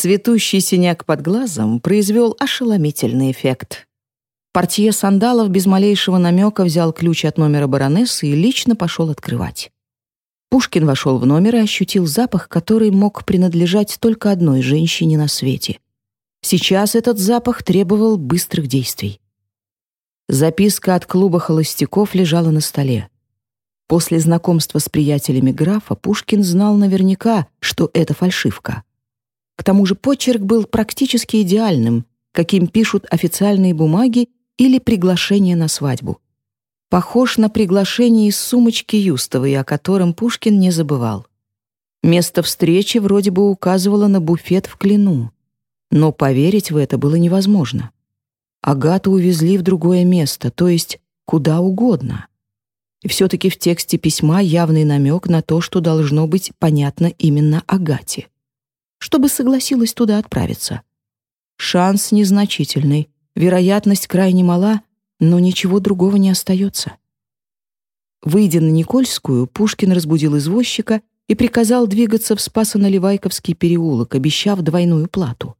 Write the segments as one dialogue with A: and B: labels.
A: Цветущий синяк под глазом произвел ошеломительный эффект. Портье сандалов без малейшего намека взял ключ от номера баронессы и лично пошел открывать. Пушкин вошел в номер и ощутил запах, который мог принадлежать только одной женщине на свете. Сейчас этот запах требовал быстрых действий. Записка от клуба холостяков лежала на столе. После знакомства с приятелями графа Пушкин знал наверняка, что это фальшивка. К тому же почерк был практически идеальным, каким пишут официальные бумаги или приглашение на свадьбу. Похож на приглашение из сумочки Юстовой, о котором Пушкин не забывал. Место встречи вроде бы указывало на буфет в Клину, но поверить в это было невозможно. Агату увезли в другое место, то есть куда угодно. И все-таки в тексте письма явный намек на то, что должно быть понятно именно Агате. Чтобы согласилась туда отправиться. Шанс незначительный, Вероятность крайне мала, но ничего другого не остается. Выйдя на Никольскую, Пушкин разбудил извозчика и приказал двигаться в Спасо-Наливайковский переулок, обещав двойную плату.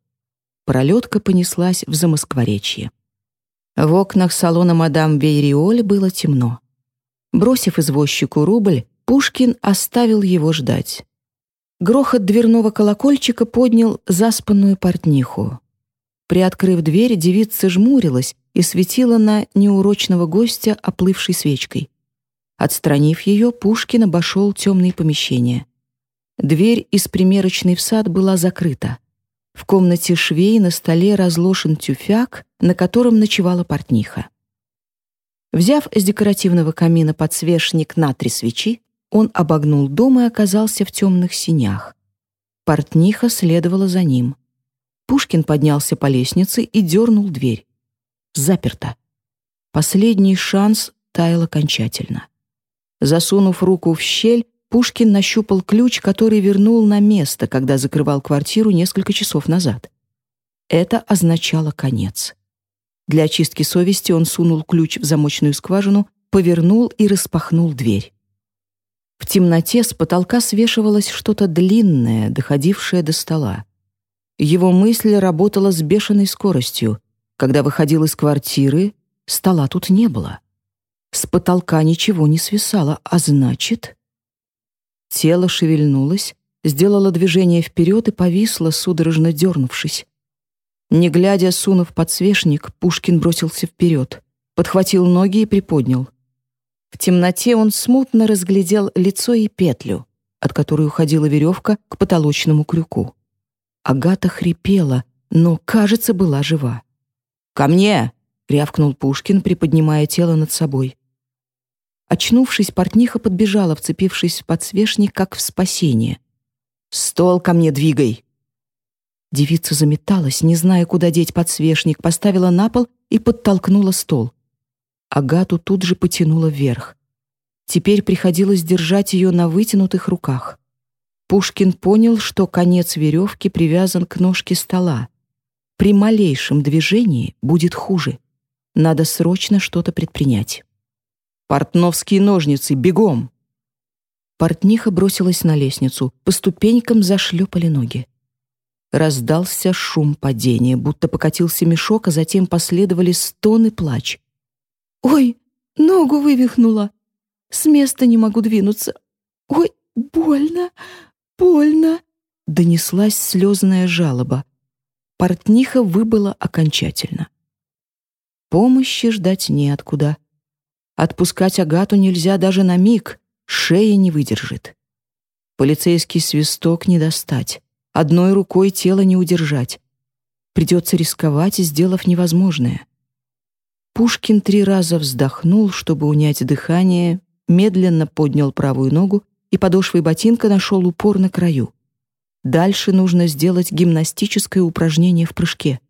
A: Пролетка понеслась в Замоскворечье. В окнах салона мадам Вейриоль было темно. Бросив извозчику рубль, Пушкин оставил его ждать. Грохот дверного колокольчика поднял заспанную портниху. Приоткрыв дверь, девица жмурилась и светила на неурочного гостя оплывшей свечкой. Отстранив ее, Пушкин обошел темные помещения. Дверь из примерочной в сад была закрыта. В комнате швей на столе разложен тюфяк, на котором ночевала портниха. Взяв с декоративного камина подсвечник на три свечи, он обогнул дом и оказался в темных синях. Портниха следовала за ним. Пушкин поднялся по лестнице и дернул дверь. Заперто. Последний шанс таял окончательно. Засунув руку в щель, Пушкин нащупал ключ, который вернул на место, когда закрывал квартиру несколько часов назад. Это означало конец. Для очистки совести он сунул ключ в замочную скважину, повернул и распахнул дверь. В темноте с потолка свешивалось что-то длинное, доходившее до стола. Его мысль работала с бешеной скоростью. Когда выходил из квартиры, стола тут не было. С потолка ничего не свисало, а значит... Тело шевельнулось, сделало движение вперед и повисло, судорожно дернувшись. Не глядя, сунув подсвечник, Пушкин бросился вперед, подхватил ноги и приподнял. В темноте он смутно разглядел лицо и петлю, от которой уходила веревка к потолочному крюку. Агата хрипела, но, кажется, была жива. «Ко мне!» — рявкнул Пушкин, приподнимая тело над собой. Очнувшись, портниха подбежала, вцепившись в подсвечник, как в спасение. «Стол ко мне двигай!» Девица заметалась, не зная, куда деть подсвечник, поставила на пол и подтолкнула стол. Агату тут же потянула вверх. Теперь приходилось держать ее на вытянутых руках. Пушкин понял, что конец веревки привязан к ножке стола. При малейшем движении будет хуже. Надо срочно что-то предпринять. «Портновские ножницы, бегом!» Портниха бросилась на лестницу, по ступенькам зашлепали ноги. Раздался шум падения, будто покатился мешок, а затем последовали стон и плач. «Ой, ногу вывихнула! С места не могу двинуться! Ой, больно! больно!» — донеслась слезная жалоба. Портниха выбыла окончательно. Помощи ждать неоткуда. Отпускать Агату нельзя даже на миг, шея не выдержит. Полицейский свисток не достать, одной рукой тело не удержать. Придется рисковать, сделав невозможное. Пушкин три раза вздохнул, чтобы унять дыхание, медленно поднял правую ногу и подошвой ботинка нашел упор на краю. Дальше нужно сделать гимнастическое упражнение в прыжке.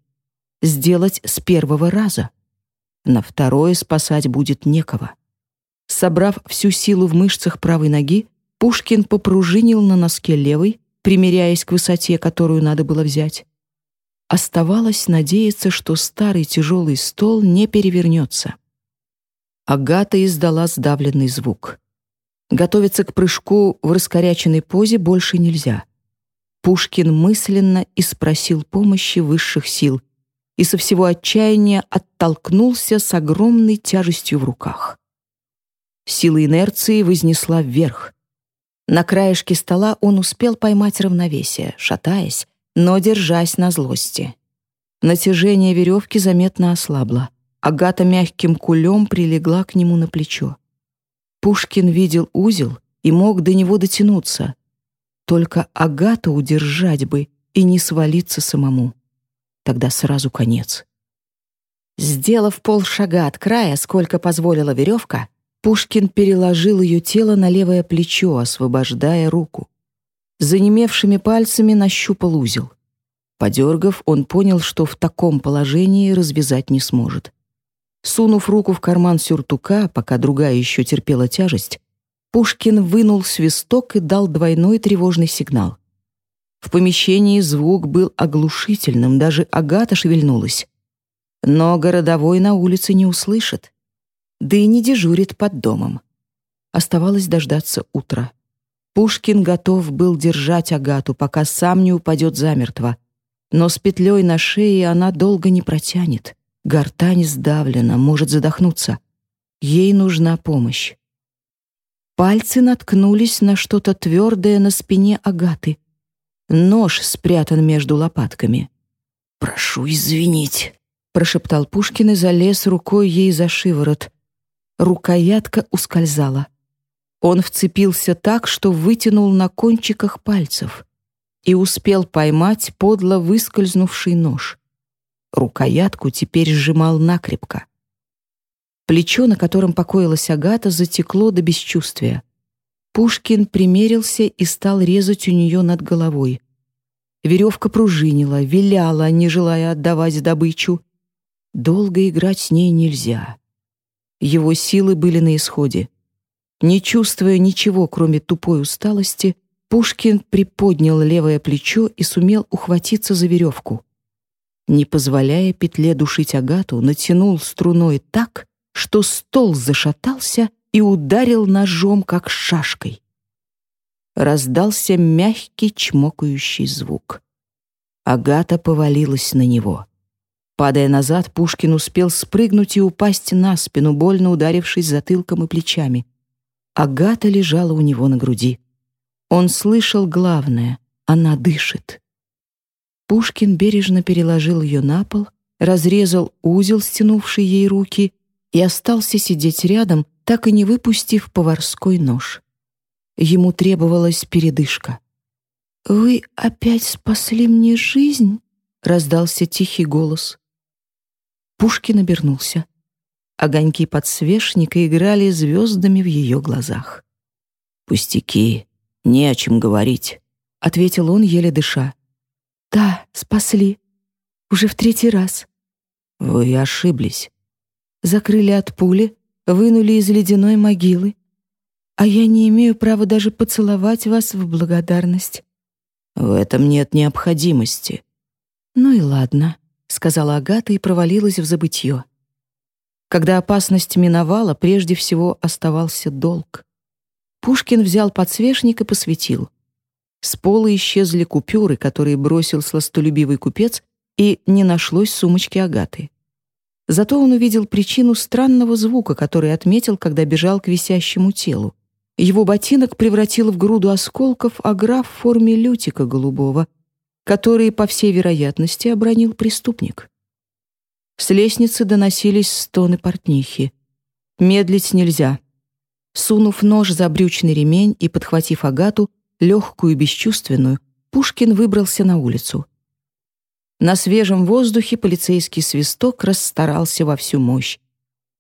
A: Сделать с первого раза. На второе спасать будет некого. Собрав всю силу в мышцах правой ноги, Пушкин попружинил на носке левой, примеряясь к высоте, которую надо было взять. Оставалось надеяться, что старый тяжелый стол не перевернется. Агата издала сдавленный звук. Готовиться к прыжку в раскоряченной позе больше нельзя. Пушкин мысленно и спросил помощи высших сил и со всего отчаяния оттолкнулся с огромной тяжестью в руках. Сила инерции вознесла вверх. На краешке стола он успел поймать равновесие, шатаясь, но держась на злости. Натяжение веревки заметно ослабло. Агата мягким кулем прилегла к нему на плечо. Пушкин видел узел и мог до него дотянуться. Только Агата удержать бы и не свалиться самому. Тогда сразу конец. Сделав полшага от края, сколько позволила веревка, Пушкин переложил ее тело на левое плечо, освобождая руку. Занемевшими пальцами нащупал узел. Подергав, он понял, что в таком положении развязать не сможет. Сунув руку в карман сюртука, пока другая еще терпела тяжесть, Пушкин вынул свисток и дал двойной тревожный сигнал. В помещении звук был оглушительным, даже Агата шевельнулась. Но городовой на улице не услышит, да и не дежурит под домом. Оставалось дождаться утра. Пушкин готов был держать Агату, пока сам не упадет замертво — но с петлей на шее она долго не протянет. Гортань сдавлена, может задохнуться. Ей нужна помощь. Пальцы наткнулись на что-то твердое на спине Агаты. Нож спрятан между лопатками. «Прошу извинить», — прошептал Пушкин и залез рукой ей за шиворот. Рукоятка ускользала. Он вцепился так, что вытянул на кончиках пальцев и успел поймать подло выскользнувший нож. Рукоятку теперь сжимал накрепко. Плечо, на котором покоилась Агата, затекло до бесчувствия. Пушкин примерился и стал резать у нее над головой. Веревка пружинила, виляла, не желая отдавать добычу. Долго играть с ней нельзя. Его силы были на исходе. Не чувствуя ничего, кроме тупой усталости, Пушкин приподнял левое плечо и сумел ухватиться за веревку. Не позволяя петле душить Агату, натянул струной так, что стол зашатался и ударил ножом, как шашкой. Раздался мягкий чмокающий звук. Агата повалилась на него. Падая назад, Пушкин успел спрыгнуть и упасть на спину, больно ударившись затылком и плечами. Агата лежала у него на груди. Он слышал главное — она дышит. Пушкин бережно переложил ее на пол, разрезал узел, стянувший ей руки, и остался сидеть рядом, так и не выпустив поварской нож. Ему требовалась передышка. «Вы опять спасли мне жизнь?» — раздался тихий голос. Пушкин обернулся. Огоньки подсвечника играли звездами в ее глазах. «Пустяки», «Не о чем говорить», — ответил он, еле дыша. «Да, спасли. Уже в третий раз». «Вы ошиблись». «Закрыли от пули, вынули из ледяной могилы. А я не имею права даже поцеловать вас в благодарность». «В этом нет необходимости». «Ну и ладно», — сказала Агата и провалилась в забытье. Когда опасность миновала, прежде всего оставался долг. Пушкин взял подсвечник и посветил. С пола исчезли купюры, которые бросил сластолюбивый купец, и не нашлось сумочки Агаты. Зато он увидел причину странного звука, который отметил, когда бежал к висящему телу. Его ботинок превратил в груду осколков аграф в форме лютика голубого, который, по всей вероятности, обронил преступник. С лестницы доносились стоны портнихи. «Медлить нельзя», Сунув нож за брючный ремень и подхватив Агату, легкую и бесчувственную, Пушкин выбрался на улицу. На свежем воздухе полицейский свисток расстарался во всю мощь.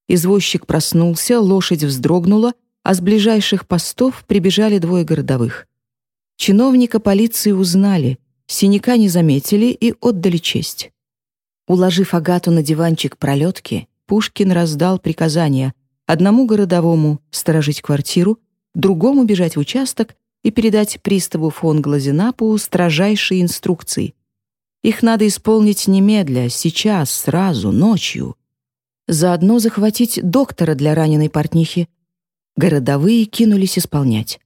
A: Извозчик проснулся, лошадь вздрогнула, а с ближайших постов прибежали двое городовых. Чиновника полиции узнали, синяка не заметили и отдали честь. Уложив Агату на диванчик пролетки, Пушкин раздал приказание Одному городовому сторожить квартиру, другому бежать в участок и передать приставу фон Глазенапу строжайшие инструкции. Их надо исполнить немедля, сейчас, сразу, ночью. Заодно захватить доктора для раненой портнихи. Городовые кинулись исполнять.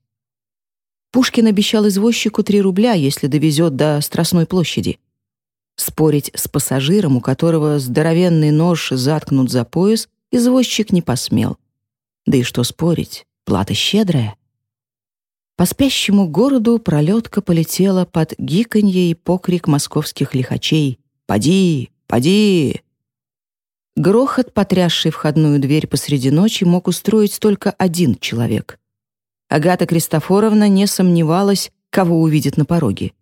A: Пушкин обещал извозчику три рубля, если довезет до Страстной площади. Спорить с пассажиром, у которого здоровенный нож заткнут за пояс, извозчик не посмел. Да и что спорить, плата щедрая. По спящему городу пролетка полетела под гиканье и покрик московских лихачей «Поди! Поди!». Грохот, потрясший входную дверь посреди ночи, мог устроить только один человек. Агата Кристофоровна не сомневалась, кого увидит на пороге.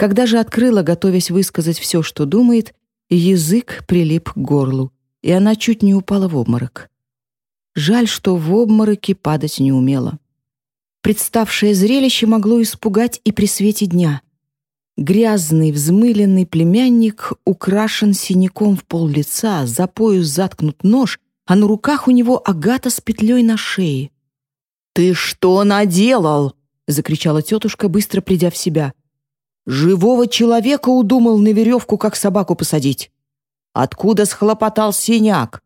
A: Когда же открыла, готовясь высказать все, что думает, язык прилип к горлу, и она чуть не упала в обморок. Жаль, что в обмороке падать не умела. Представшее зрелище могло испугать и при свете дня. Грязный, взмыленный племянник украшен синяком в пол лица, за пояс заткнут нож, а на руках у него агата с петлей на шее. «Ты что наделал?» — закричала тетушка, быстро придя в себя. Живого человека удумал на веревку, как собаку посадить. Откуда схлопотал синяк?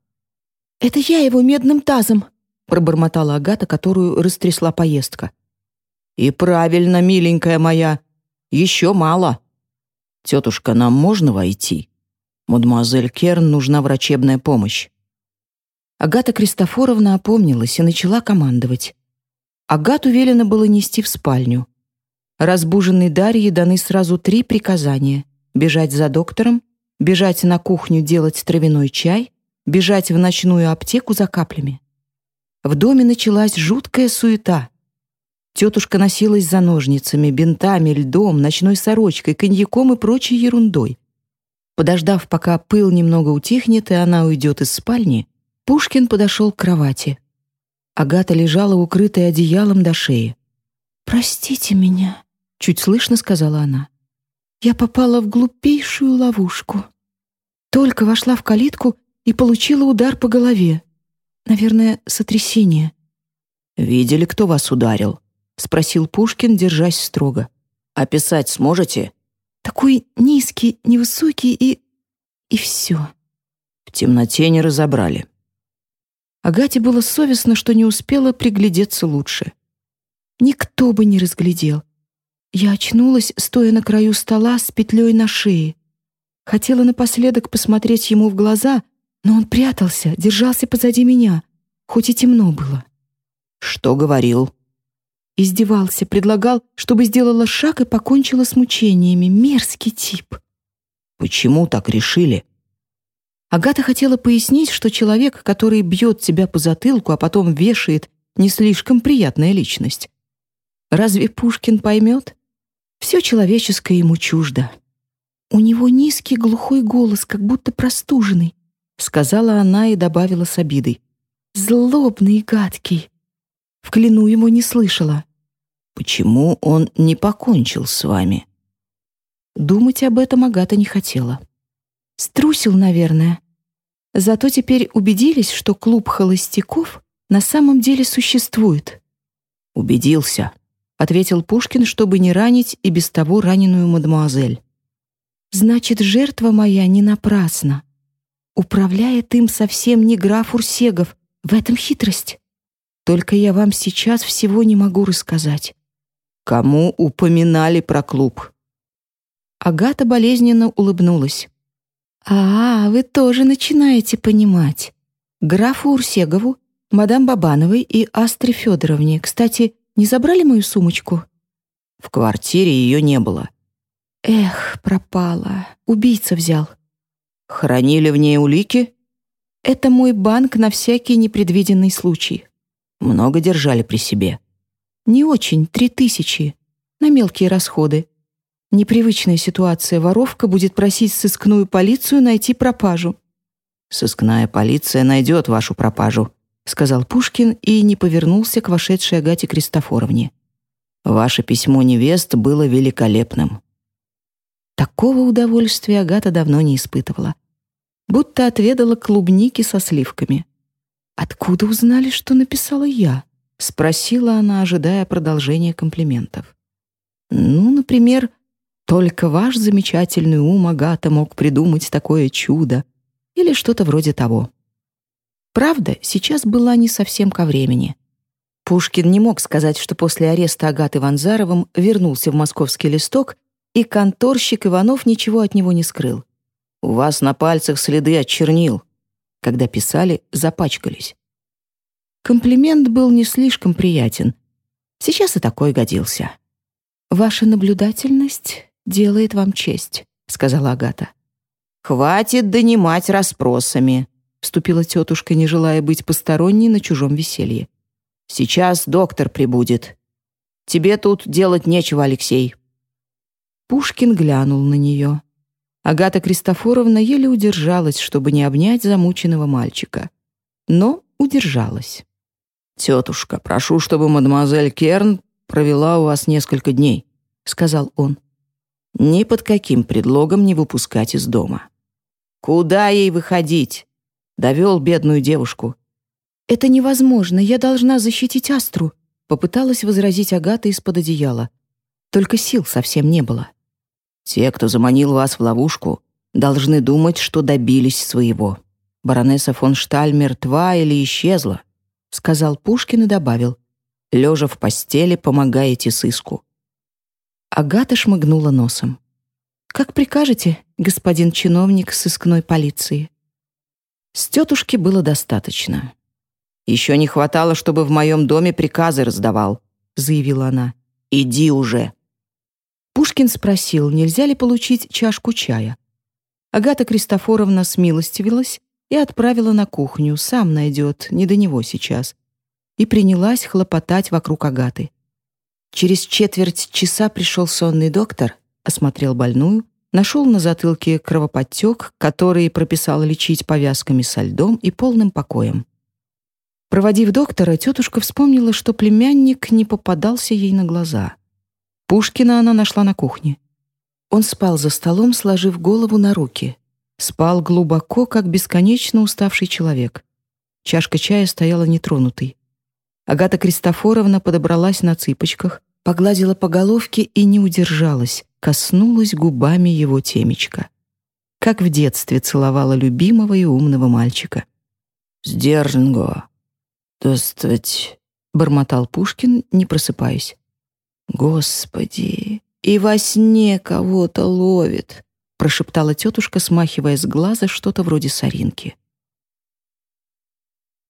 A: «Это я его медным тазом», — пробормотала Агата, которую растрясла поездка. «И правильно, миленькая моя, еще мало. Тетушка, нам можно войти? Мадемуазель Керн нужна врачебная помощь». Агата Кристофоровна опомнилась и начала командовать. Агату велено было нести в спальню. Разбуженной Дарье даны сразу три приказания — бежать за доктором, бежать на кухню делать травяной чай, бежать в ночную аптеку за каплями. В доме началась жуткая суета. Тетушка носилась за ножницами, бинтами, льдом, ночной сорочкой, коньяком и прочей ерундой. Подождав, пока пыл немного утихнет и она уйдет из спальни, Пушкин подошел к кровати. Агата лежала укрытая одеялом до шеи. «Простите меня», чуть слышно сказала она. Я попала в глупейшую ловушку. Только вошла в калитку и получила удар по голове. Наверное, сотрясение. Видели, кто вас ударил? спросил Пушкин, держась строго. Описать сможете? Такой низкий, невысокий и и все. В темноте не разобрали. Агате было совестно, что не успела приглядеться лучше. Никто бы не разглядел. Я очнулась, стоя на краю стола с петлей на шее. Хотела напоследок посмотреть ему в глаза, но он прятался, держался позади меня, хоть и темно было. «Что говорил?» Издевался, предлагал, чтобы сделала шаг и покончила с мучениями. Мерзкий тип. «Почему так решили?» Агата хотела пояснить, что человек, который бьет тебя по затылку, а потом вешает, не слишком приятная личность. Разве Пушкин поймет? Все человеческое ему чуждо. «У него низкий глухой голос, как будто простуженный», — сказала она и добавила с обидой. «Злобный и гадкий. В клену его не слышала». «Почему он не покончил с вами?» Думать об этом Агата не хотела. Струсил, наверное. Зато теперь убедились, что клуб холостяков на самом деле существует. Убедился, — ответил Пушкин, чтобы не ранить и без того раненую мадемуазель. «Значит, жертва моя не напрасна. Управляет им совсем не граф Урсегов. В этом хитрость. Только я вам сейчас всего не могу рассказать». «Кому упоминали про клуб?» Агата болезненно улыбнулась. «А, вы тоже начинаете понимать. Графу Урсегову, мадам Бабановой и Астре Федоровне, кстати, не забрали мою сумочку?» В квартире ее не было. «Эх, пропала. Убийца взял». «Хранили в ней улики?» «Это мой банк на всякий непредвиденный случай». «Много держали при себе?» «Не очень, три тысячи. На мелкие расходы. Непривычная ситуация. Воровка будет просить сыскную полицию найти пропажу». «Сыскная полиция найдет вашу пропажу», — сказал Пушкин и не повернулся к вошедшей Агате Кристофоровне. «Ваше письмо невест было великолепным». Такого удовольствия Агата давно не испытывала. Будто отведала клубники со сливками. «Откуда узнали, что написала я?» — спросила она, ожидая продолжения комплиментов. «Ну, например, только ваш замечательный ум, Агата, мог придумать такое чудо» или что-то вроде того. Правда, сейчас была не совсем ко времени. Пушкин не мог сказать, что после ареста Агаты Ванзаровым вернулся в московский листок, и конторщик Иванов ничего от него не скрыл. «У вас на пальцах следы от чернил». Когда писали, запачкались. Комплимент был не слишком приятен. Сейчас и такой годился. «Ваша наблюдательность делает вам честь», — сказала Агата. «Хватит донимать расспросами», — вступила тетушка, не желая быть посторонней на чужом веселье. «Сейчас доктор прибудет. Тебе тут делать нечего, Алексей». Пушкин глянул на нее. Агата Кристофоровна еле удержалась, чтобы не обнять замученного мальчика. Но удержалась. «Тетушка, прошу, чтобы мадемуазель Керн провела у вас несколько дней», — сказал он. «Ни под каким предлогом не выпускать из дома». «Куда ей выходить?» — довел бедную девушку. «Это невозможно, я должна защитить Астру», — попыталась возразить Агата из-под одеяла. Только сил совсем не было. «Те, кто заманил вас в ловушку, должны думать, что добились своего. Баронесса фон Шталь мертва или исчезла сказал Пушкин и добавил. Лежа в постели, помогаете сыску. Агата шмыгнула носом. «Как прикажете, господин чиновник сыскной полиции?» С тетушки было достаточно. «Еще не хватало, чтобы в моем доме приказы раздавал», — заявила она. «Иди уже». Пушкин спросил, нельзя ли получить чашку чая. Агата Кристофоровна смилостивилась и отправила на кухню, сам найдет, не до него сейчас. И принялась хлопотать вокруг Агаты. Через четверть часа пришел сонный доктор, осмотрел больную, нашел на затылке кровоподтек, который прописал лечить повязками со льдом и полным покоем. Проводив доктора, тетушка вспомнила, что племянник не попадался ей на глаза. Пушкина она нашла на кухне. Он спал за столом, сложив голову на руки. Спал глубоко, как бесконечно уставший человек. Чашка чая стояла нетронутой. Агата Кристофоровна подобралась на цыпочках, погладила по головке и не удержалась, коснулась губами его темечка. Как в детстве целовала любимого и умного мальчика. «Сдержанго, достать», — бормотал Пушкин, не просыпаясь. «Господи, и во сне кого-то ловит», прошептала тетушка, смахивая с глаза что-то вроде соринки.